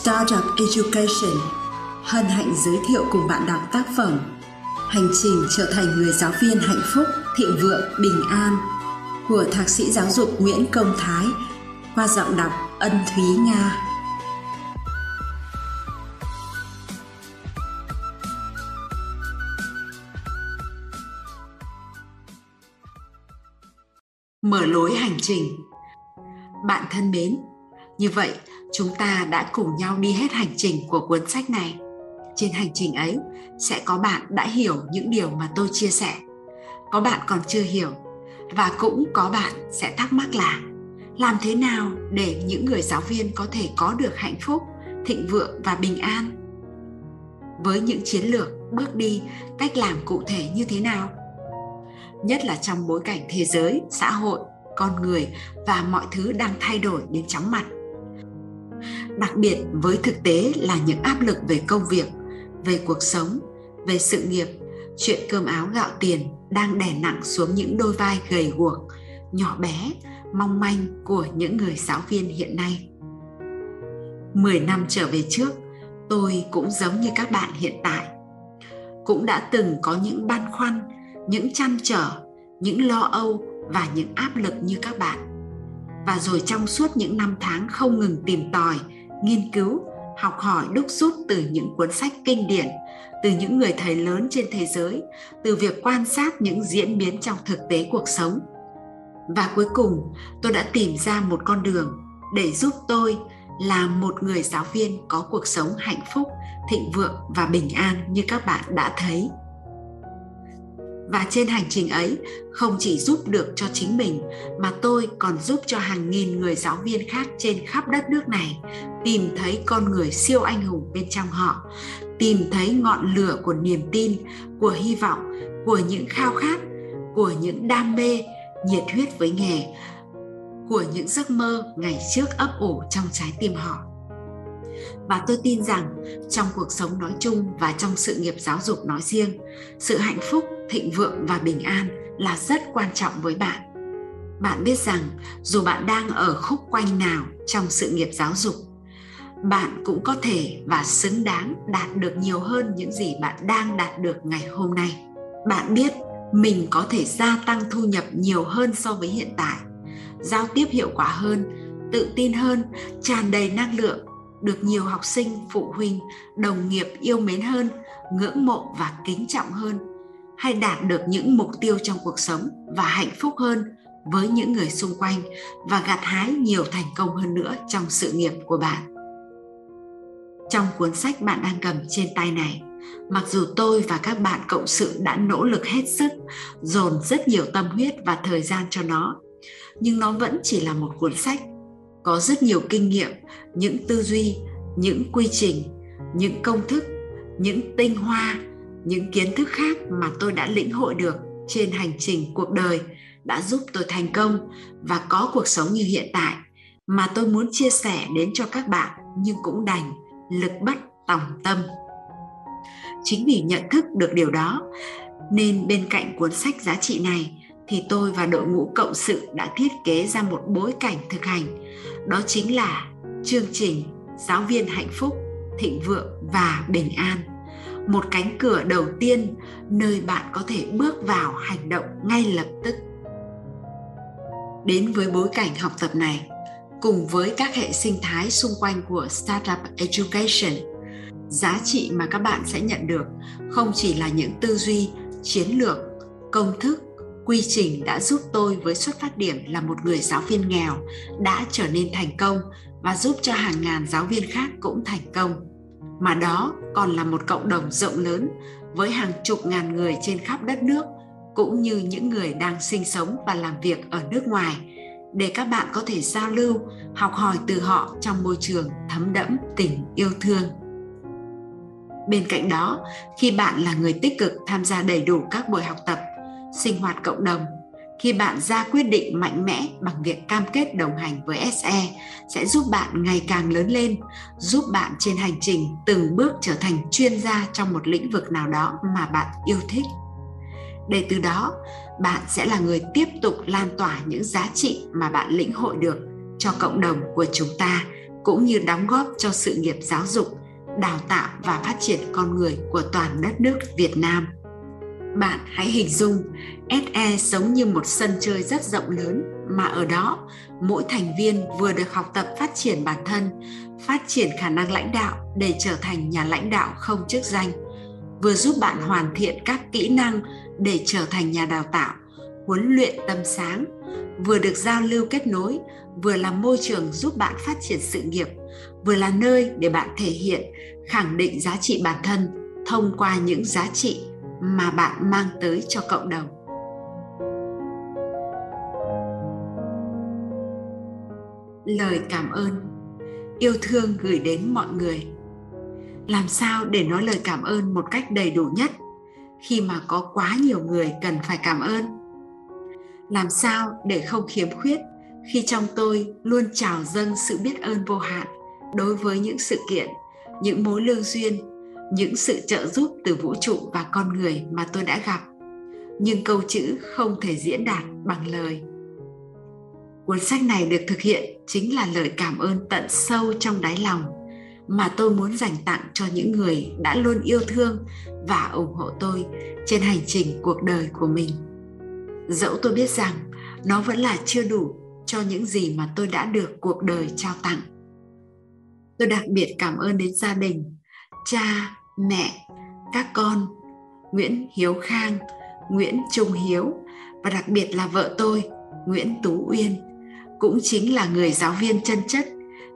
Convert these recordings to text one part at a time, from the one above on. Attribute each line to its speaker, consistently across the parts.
Speaker 1: Startup Education hân hạnh giới thiệu cùng bạn đọc tác phẩm Hành trình trở thành người giáo viên hạnh phúc, thịnh vượng, bình an của Thạc sĩ giáo dục Nguyễn Công Thái qua giọng đọc Ân Thúy Nga. Mở lối hành trình Bạn thân mến, như vậy chúng ta đã cùng nhau đi hết hành trình của cuốn sách này. Trên hành trình ấy, sẽ có bạn đã hiểu những điều mà tôi chia sẻ. Có bạn còn chưa hiểu, và cũng có bạn sẽ thắc mắc là, làm thế nào để những người giáo viên có thể có được hạnh phúc, thịnh vượng và bình an? Với những chiến lược, bước đi, cách làm cụ thể như thế nào? Nhất là trong bối cảnh thế giới, xã hội, con người và mọi thứ đang thay đổi đến chóng mặt đặc biệt với thực tế là những áp lực về công việc, về cuộc sống, về sự nghiệp, chuyện cơm áo gạo tiền đang đè nặng xuống những đôi vai gầy guộc, nhỏ bé, mong manh của những người giáo viên hiện nay. Mười năm trở về trước, tôi cũng giống như các bạn hiện tại. Cũng đã từng có những băn khoăn, những chăn trở, những lo âu và những áp lực như các bạn. Và rồi trong suốt những năm tháng không ngừng tìm tòi nghiên cứu, học hỏi đúc rút từ những cuốn sách kinh điển, từ những người thầy lớn trên thế giới, từ việc quan sát những diễn biến trong thực tế cuộc sống. Và cuối cùng, tôi đã tìm ra một con đường để giúp tôi là một người giáo viên có cuộc sống hạnh phúc, thịnh vượng và bình an như các bạn đã thấy và trên hành trình ấy, không chỉ giúp được cho chính mình, mà tôi còn giúp cho hàng nghìn người giáo viên khác trên khắp đất nước này tìm thấy con người siêu anh hùng bên trong họ, tìm thấy ngọn lửa của niềm tin, của hy vọng, của những khao khát, của những đam mê, nhiệt huyết với nghề, của những giấc mơ ngày trước ấp ủ trong trái tim họ. Và tôi tin rằng trong cuộc sống nói chung và trong sự nghiệp giáo dục nói riêng, sự hạnh phúc thịnh vượng và bình an là rất quan trọng với bạn. Bạn biết rằng, dù bạn đang ở khúc quanh nào trong sự nghiệp giáo dục, bạn cũng có thể và xứng đáng đạt được nhiều hơn những gì bạn đang đạt được ngày hôm nay. Bạn biết, mình có thể gia tăng thu nhập nhiều hơn so với hiện tại, giao tiếp hiệu quả hơn, tự tin hơn, tràn đầy năng lượng, được nhiều học sinh, phụ huynh, đồng nghiệp yêu mến hơn, ngưỡng mộ và kính trọng hơn hay đạt được những mục tiêu trong cuộc sống và hạnh phúc hơn với những người xung quanh và gặt hái nhiều thành công hơn nữa trong sự nghiệp của bạn. Trong cuốn sách bạn đang cầm trên tay này, mặc dù tôi và các bạn cộng sự đã nỗ lực hết sức, dồn rất nhiều tâm huyết và thời gian cho nó, nhưng nó vẫn chỉ là một cuốn sách, có rất nhiều kinh nghiệm, những tư duy, những quy trình, những công thức, những tinh hoa những kiến thức khác mà tôi đã lĩnh hội được trên hành trình cuộc đời đã giúp tôi thành công và có cuộc sống như hiện tại mà tôi muốn chia sẻ đến cho các bạn nhưng cũng đành lực bất tòng tâm. Chính vì nhận thức được điều đó, nên bên cạnh cuốn sách giá trị này thì tôi và đội ngũ cộng sự đã thiết kế ra một bối cảnh thực hành. Đó chính là chương trình giáo viên hạnh phúc, thịnh vượng và bình an một cánh cửa đầu tiên nơi bạn có thể bước vào hành động ngay lập tức. Đến với bối cảnh học tập này, cùng với các hệ sinh thái xung quanh của startup education, giá trị mà các bạn sẽ nhận được không chỉ là những tư duy, chiến lược, công thức, quy trình đã giúp tôi với xuất phát điểm là một người giáo viên nghèo đã trở nên thành công và giúp cho hàng ngàn giáo viên khác cũng thành công mà đó còn là một cộng đồng rộng lớn, với hàng chục ngàn người trên khắp đất nước, cũng như những người đang sinh sống và làm việc ở nước ngoài. Để các bạn có thể giao lưu, học hỏi từ họ trong môi trường thấm đẫm tình yêu thương. Bên cạnh đó, khi bạn là người tích cực tham gia đầy đủ các buổi học tập, sinh hoạt cộng đồng khi bạn ra quyết định mạnh mẽ bằng việc cam kết đồng hành với SE sẽ giúp bạn ngày càng lớn lên, giúp bạn trên hành trình từng bước trở thành chuyên gia trong một lĩnh vực nào đó mà bạn yêu thích. Để từ đó, bạn sẽ là người tiếp tục lan tỏa những giá trị mà bạn lĩnh hội được cho cộng đồng của chúng ta cũng như đóng góp cho sự nghiệp giáo dục, đào tạo và phát triển con người của toàn đất nước Việt Nam. Bạn hãy hình dung SE giống như một sân chơi rất rộng lớn mà ở đó mỗi thành viên vừa được học tập phát triển bản thân, phát triển khả năng lãnh đạo để trở thành nhà lãnh đạo không chức danh, vừa giúp bạn hoàn thiện các kỹ năng để trở thành nhà đào tạo, huấn luyện tâm sáng, vừa được giao lưu kết nối, vừa là môi trường giúp bạn phát triển sự nghiệp, vừa là nơi để bạn thể hiện, khẳng định giá trị bản thân thông qua những giá trị mà bạn mang tới cho cộng đồng. Lời cảm ơn, yêu thương gửi đến mọi người. Làm sao để nói lời cảm ơn một cách đầy đủ nhất khi mà có quá nhiều người cần phải cảm ơn? Làm sao để không khiếm khuyết khi trong tôi luôn trào dâng sự biết ơn vô hạn đối với những sự kiện, những mối lương duyên những sự trợ giúp từ vũ trụ và con người mà tôi đã gặp. Nhưng câu chữ không thể diễn đạt bằng lời. Cuốn sách này được thực hiện chính là lời cảm ơn tận sâu trong đáy lòng mà tôi muốn dành tặng cho những người đã luôn yêu thương và ủng hộ tôi trên hành trình cuộc đời của mình. Dẫu tôi biết rằng nó vẫn là chưa đủ cho những gì mà tôi đã được cuộc đời trao tặng. Tôi đặc biệt cảm ơn đến gia đình, cha mẹ, các con, Nguyễn Hiếu Khang, Nguyễn Trung Hiếu và đặc biệt là vợ tôi, Nguyễn Tú Uyên, cũng chính là người giáo viên chân chất,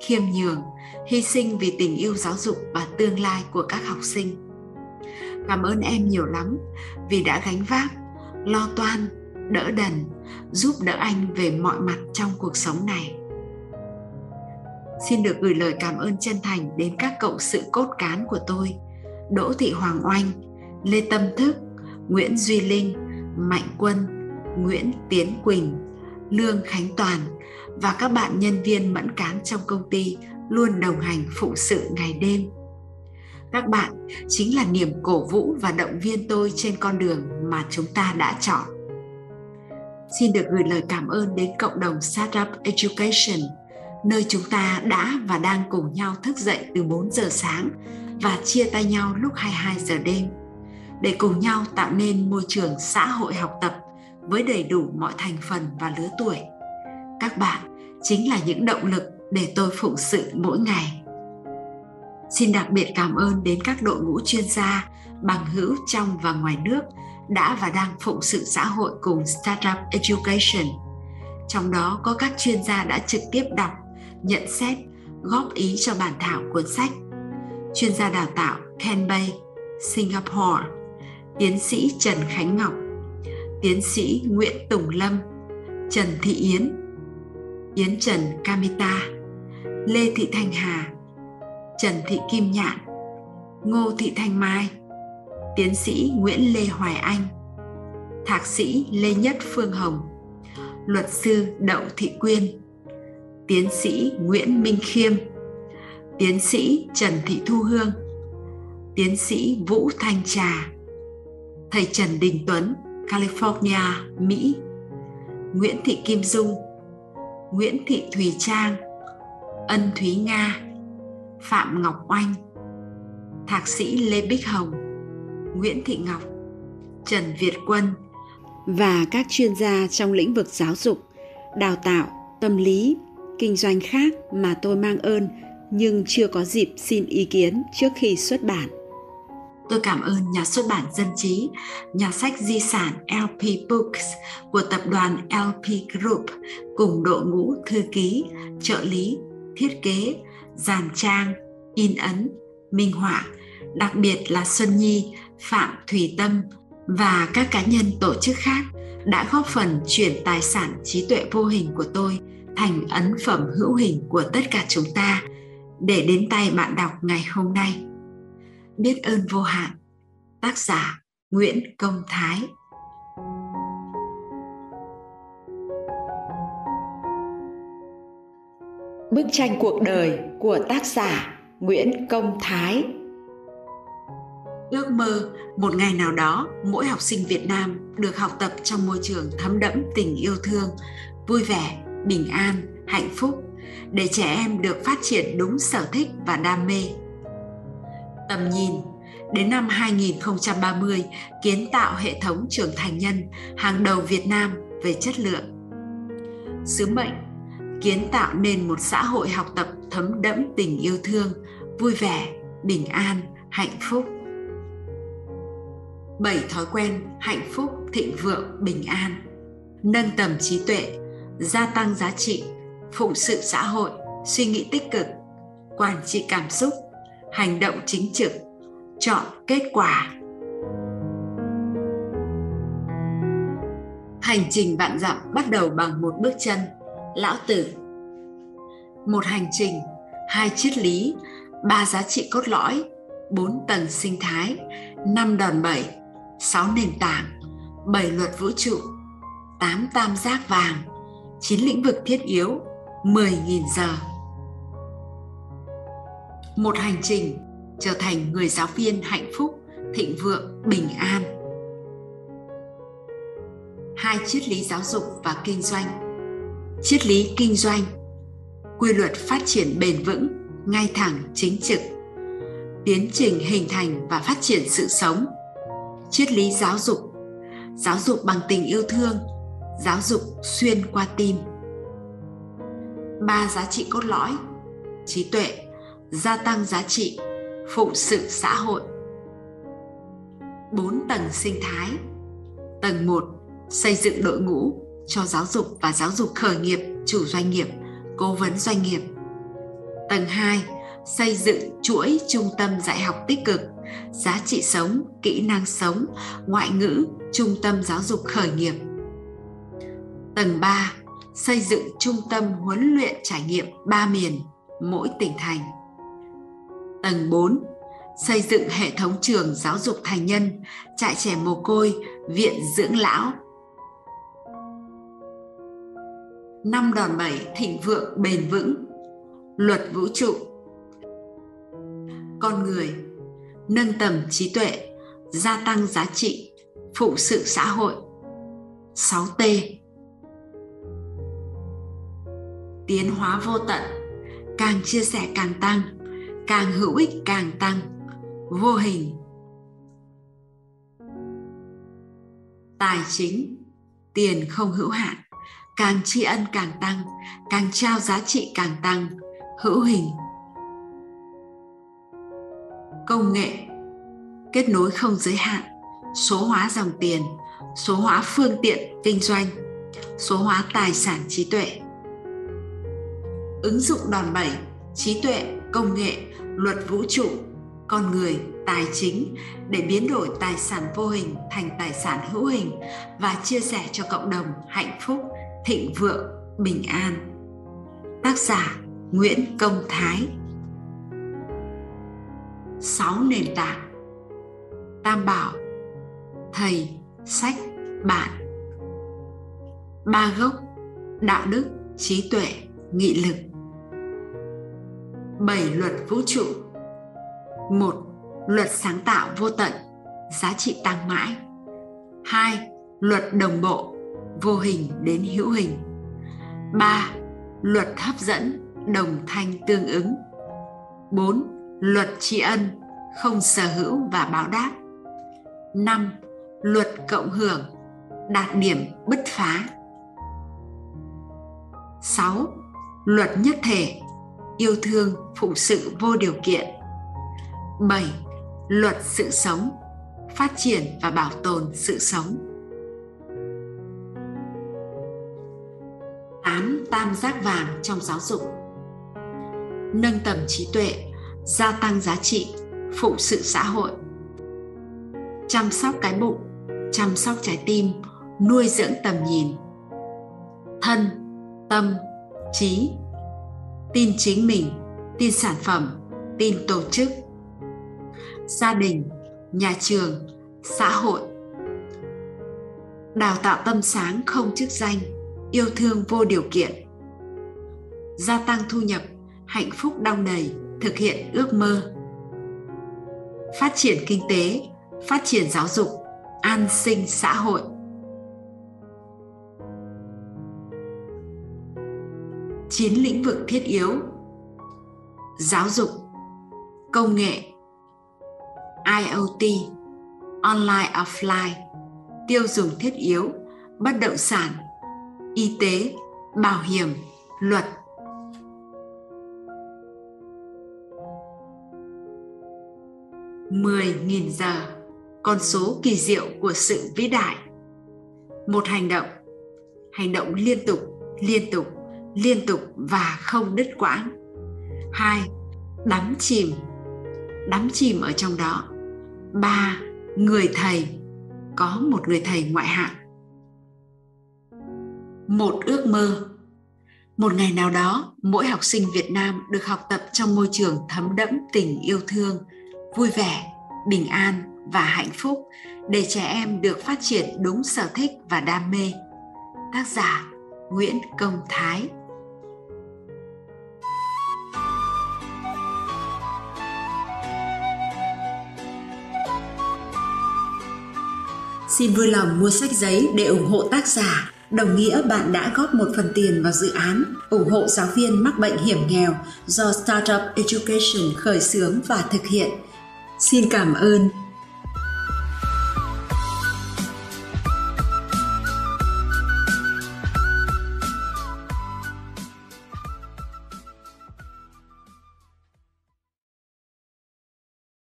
Speaker 1: khiêm nhường, hy sinh vì tình yêu giáo dục và tương lai của các học sinh. Cảm ơn em nhiều lắm vì đã gánh vác, lo toan, đỡ đần, giúp đỡ anh về mọi mặt trong cuộc sống này xin được gửi lời cảm ơn chân thành đến các cộng sự cốt cán của tôi Đỗ Thị Hoàng Oanh, Lê Tâm Thức, Nguyễn Duy Linh, Mạnh Quân, Nguyễn Tiến Quỳnh, Lương Khánh Toàn và các bạn nhân viên mẫn cán trong công ty luôn đồng hành phụ sự ngày đêm. Các bạn chính là niềm cổ vũ và động viên tôi trên con đường mà chúng ta đã chọn. Xin được gửi lời cảm ơn đến cộng đồng Startup Education, nơi chúng ta đã và đang cùng nhau thức dậy từ 4 giờ sáng và chia tay nhau lúc 22 giờ đêm để cùng nhau tạo nên môi trường xã hội học tập với đầy đủ mọi thành phần và lứa tuổi. Các bạn chính là những động lực để tôi phụng sự mỗi ngày. Xin đặc biệt cảm ơn đến các đội ngũ chuyên gia, bằng hữu trong và ngoài nước đã và đang phụng sự xã hội cùng Startup Education. Trong đó có các chuyên gia đã trực tiếp đọc, nhận xét, góp ý cho bản thảo cuốn sách chuyên gia đào tạo Ken Bay, Singapore, tiến sĩ Trần Khánh Ngọc, tiến sĩ Nguyễn Tùng Lâm, Trần Thị Yến, Yến Trần Kamita, Lê Thị Thanh Hà, Trần Thị Kim Nhạn, Ngô Thị Thanh Mai, tiến sĩ Nguyễn Lê Hoài Anh, thạc sĩ Lê Nhất Phương Hồng, luật sư Đậu Thị Quyên, tiến sĩ Nguyễn Minh Khiêm, tiến sĩ Trần Thị Thu Hương, tiến sĩ Vũ Thanh Trà, thầy Trần Đình Tuấn, California, Mỹ, Nguyễn Thị Kim Dung, Nguyễn Thị Thùy Trang, Ân Thúy Nga, Phạm Ngọc Oanh, Thạc sĩ Lê Bích Hồng, Nguyễn Thị Ngọc, Trần Việt Quân và các chuyên gia trong lĩnh vực giáo dục, đào tạo, tâm lý, kinh doanh khác mà tôi mang ơn nhưng chưa có dịp xin ý kiến trước khi xuất bản. Tôi cảm ơn nhà xuất bản Dân Trí, nhà sách di sản LP Books của tập đoàn LP Group cùng đội ngũ thư ký, trợ lý, thiết kế, dàn trang, in ấn, minh họa, đặc biệt là Xuân Nhi, Phạm Thủy Tâm và các cá nhân tổ chức khác đã góp phần chuyển tài sản trí tuệ vô hình của tôi thành ấn phẩm hữu hình của tất cả chúng ta – để đến tay bạn đọc ngày hôm nay. Biết ơn vô hạn. Tác giả Nguyễn Công Thái. Bức tranh cuộc đời của tác giả Nguyễn Công Thái. Ước mơ một ngày nào đó mỗi học sinh Việt Nam được học tập trong môi trường thấm đẫm tình yêu thương, vui vẻ, bình an, hạnh phúc để trẻ em được phát triển đúng sở thích và đam mê. Tầm nhìn đến năm 2030 kiến tạo hệ thống trưởng thành nhân hàng đầu Việt Nam về chất lượng. Sứ mệnh kiến tạo nên một xã hội học tập thấm đẫm tình yêu thương, vui vẻ, bình an, hạnh phúc. Bảy thói quen hạnh phúc, thịnh vượng, bình an. Nâng tầm trí tuệ, gia tăng giá trị, phụng sự xã hội, suy nghĩ tích cực, quản trị cảm xúc, hành động chính trực, chọn kết quả. Hành trình vạn dặm bắt đầu bằng một bước chân, lão tử. Một hành trình, hai triết lý, ba giá trị cốt lõi, bốn tầng sinh thái, năm đòn bẩy, sáu nền tảng, bảy luật vũ trụ, tám tam giác vàng, chín lĩnh vực thiết yếu, 10.000 giờ. Một hành trình trở thành người giáo viên hạnh phúc, thịnh vượng, bình an. Hai triết lý giáo dục và kinh doanh. Triết lý kinh doanh, quy luật phát triển bền vững, ngay thẳng, chính trực. Tiến trình hình thành và phát triển sự sống. Triết lý giáo dục, giáo dục bằng tình yêu thương, giáo dục xuyên qua tim. Ba giá trị cốt lõi: trí tuệ, gia tăng giá trị, phụng sự xã hội. bốn tầng sinh thái. Tầng 1, xây dựng đội ngũ cho giáo dục và giáo dục khởi nghiệp, chủ doanh nghiệp, cố vấn doanh nghiệp. Tầng 2, xây dựng chuỗi trung tâm dạy học tích cực, giá trị sống, kỹ năng sống, ngoại ngữ, trung tâm giáo dục khởi nghiệp. Tầng 3, xây dựng trung tâm huấn luyện trải nghiệm ba miền, mỗi tỉnh thành. Tầng 4. Xây dựng hệ thống trường giáo dục thành nhân, trại trẻ mồ côi, viện dưỡng lão. Năm đòn bẩy thịnh vượng bền vững. Luật vũ trụ. Con người nâng tầm trí tuệ, gia tăng giá trị, phụ sự xã hội. 6T. Tiến hóa vô tận, càng chia sẻ càng tăng càng hữu ích càng tăng. Vô hình. Tài chính. Tiền không hữu hạn. Càng tri ân càng tăng càng trao giá trị càng tăng. Hữu hình. Công nghệ. Kết nối không giới hạn. Số hóa dòng tiền. Số hóa phương tiện kinh doanh. Số hóa tài sản trí tuệ ứng dụng đòn bẩy, trí tuệ, công nghệ, luật vũ trụ, con người, tài chính để biến đổi tài sản vô hình thành tài sản hữu hình và chia sẻ cho cộng đồng hạnh phúc, thịnh vượng, bình an. Tác giả nguyễn công thái. Sáu nền tảng. Tam bảo. Thầy, sách, bạn. Ba gốc. Đạo đức, trí tuệ, nghị lực bảy luật vũ trụ. Một, luật sáng tạo vô tận, giá trị tăng mãi. Hai, luật đồng bộ, vô hình đến hữu hình. Ba, luật hấp dẫn, đồng thanh tương ứng. Bốn, luật tri ân, không sở hữu và báo đáp. Năm, luật cộng hưởng, đạt điểm bứt phá. 6. Luật nhất thể yêu thương phụng sự vô điều kiện 7. Luật sự sống phát triển và bảo tồn sự sống 8. Tam giác vàng trong giáo dục Nâng tầm trí tuệ, gia tăng giá trị, phụng sự xã hội Chăm sóc cái bụng, chăm sóc trái tim, nuôi dưỡng tầm nhìn Thân, tâm, trí tin chính mình, tin sản phẩm, tin tổ chức, gia đình, nhà trường, xã hội. Đào tạo tâm sáng không chức danh, yêu thương vô điều kiện. Gia tăng thu nhập, hạnh phúc đong đầy, thực hiện ước mơ. Phát triển kinh tế, phát triển giáo dục, an sinh xã hội. Chín lĩnh vực thiết yếu. Giáo dục, công nghệ iot online, offline, tiêu dùng thiết yếu, bất động sản, y tế, bảo hiểm, luật. mười nghìn giờ, con số kỳ diệu của sự vĩ đại. Một hành động hành động liên tục liên tục liên tục và không đứt quãng. Hai, đắm chìm. Đắm chìm ở trong đó. Ba, người thầy. Có một người thầy ngoại hạng. Một ước mơ. Một ngày nào đó, mỗi học sinh việt nam được học tập trong môi trường thấm đẫm tình yêu thương, vui vẻ, bình an và hạnh phúc để trẻ em được phát triển đúng sở thích và đam mê. Tác giả nguyễn công thái. Xin vui lòng mua sách giấy để ủng hộ tác giả. Đồng nghĩa, bạn đã góp một phần tiền vào dự án ủng hộ giáo viên mắc bệnh hiểm nghèo do Startup Education khởi xướng và thực hiện. Xin cảm ơn